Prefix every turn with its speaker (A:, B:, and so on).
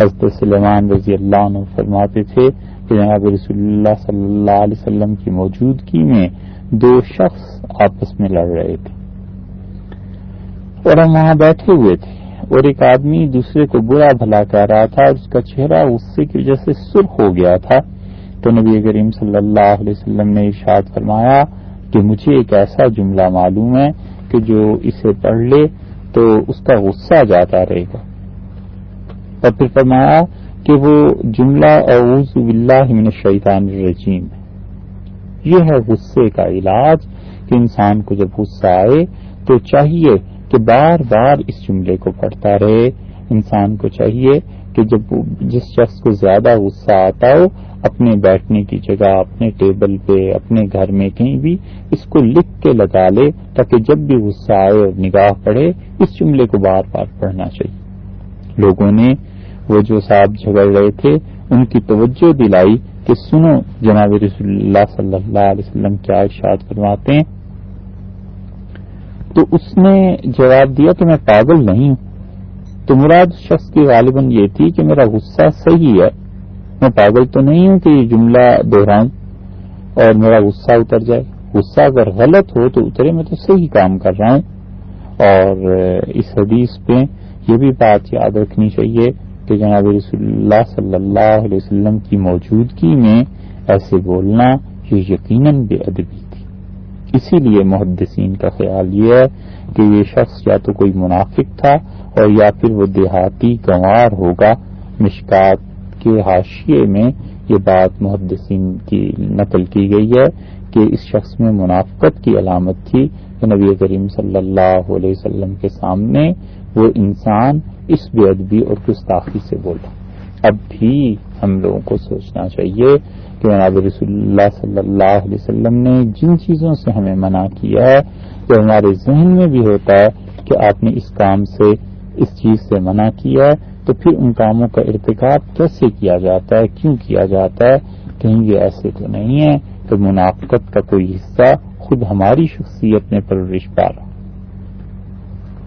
A: حضرت سلیمان رضی اللہ عنہ فرماتے تھے کہ جناب رسول اللہ صلی اللہ علیہ وسلم کی موجودگی میں دو شخص آپس میں لڑ رہے تھے اور ہم وہاں بیٹھے ہوئے تھے اور ایک آدمی دوسرے کو برا بھلا کہہ رہا تھا اور اس کا چہرہ غصے کی وجہ سے سرخ ہو گیا تھا۔ تو نبی کریم صلی اللہ علیہ وسلم نے ارشاد فرمایا کہ مجھے ایک ایسا جملہ معلوم ہے کہ جو اسے پڑھ لے تو اس کا غصہ جاتا رہے گا۔ اور پھر فرمایا کہ وہ جملہ اعوذ باللہ من الشیطان الرجیم یہ ہے غصے کا علاج کہ انسان کو جب غصہ آئے تو چاہیے کہ بار بار اس جملے کو پڑھتا رہے۔ انسان کو چاہیے کہ جب جس شخص کو زیادہ غصہ آتا ہو، اپنے بیٹھنے کی جگہ، اپنے ٹیبل پہ، اپنے گھر میں کہیں بھی اس کو لکھ کے لگا لے تاکہ جب بھی غصہ آئے اور نگاہ پڑے اس جملے کو بار بار پڑھنا چاہیے۔ لوگوں نے وہ جو صاحب جھگڑ رہے تھے، ان کی توجہ دلائی کہ سنو جناب رسول اللہ صلی اللہ علیہ وسلم کیا ارشاد فرماتے ہیں۔ تو اس نے جواب دیا کہ میں پاگل نہیں ہوں۔ تو مراد شخص کی غالباً یہ تھی کہ میرا غصہ صحیح ہے۔ میں پاگل تو نہیں ہوں کہ یہ جملہ دہراؤں اور میرا غصہ اتر جائے۔ غصہ اگر غلط ہو تو اترے، میں تو صحیح کام کر رہا ہوں۔ اور اس حدیث پہ یہ بھی بات یاد رکھنی چاہیے کہ جناب رسول اللہ صلی اللہ علیہ وسلم کی موجودگی میں ایسے بولنا یہ یقیناً بے ادبی تھی۔ اسی لیے محدثین کا خیال یہ ہے کہ یہ شخص یا تو کوئی منافق تھا اور یا پھر وہ دیہاتی گنوار ہوگا۔ مشکات کے حاشیے میں یہ بات محدثین کی نقل کی گئی ہے کہ اس شخص میں منافقت کی علامت تھی کہ نبی کریم صلی اللہ علیہ وسلم کے سامنے وہ انسان اس بے ادبی اور گستاخی سے بولا اب بھی ہم لوگوں کو سوچنا چاہیے کہ جناب رسول اللہ صلی اللہ علیہ وسلم نے جن چیزوں سے ہمیں منع کیا ہے وہ ہمارے ذہن میں بھی ہوتا ہے کہ آپ نے اس کام سے، اس چیز سے منع کیا ہے، تو پھر ان کاموں کا ارتکاب کیسے کیا جاتا ہے؟ کیوں کیا جاتا ہے؟ کہیں یہ ایسے تو نہیں ہے کہ منافقت کا کوئی حصہ خود ہماری شخصیت میں پرورش پا رہا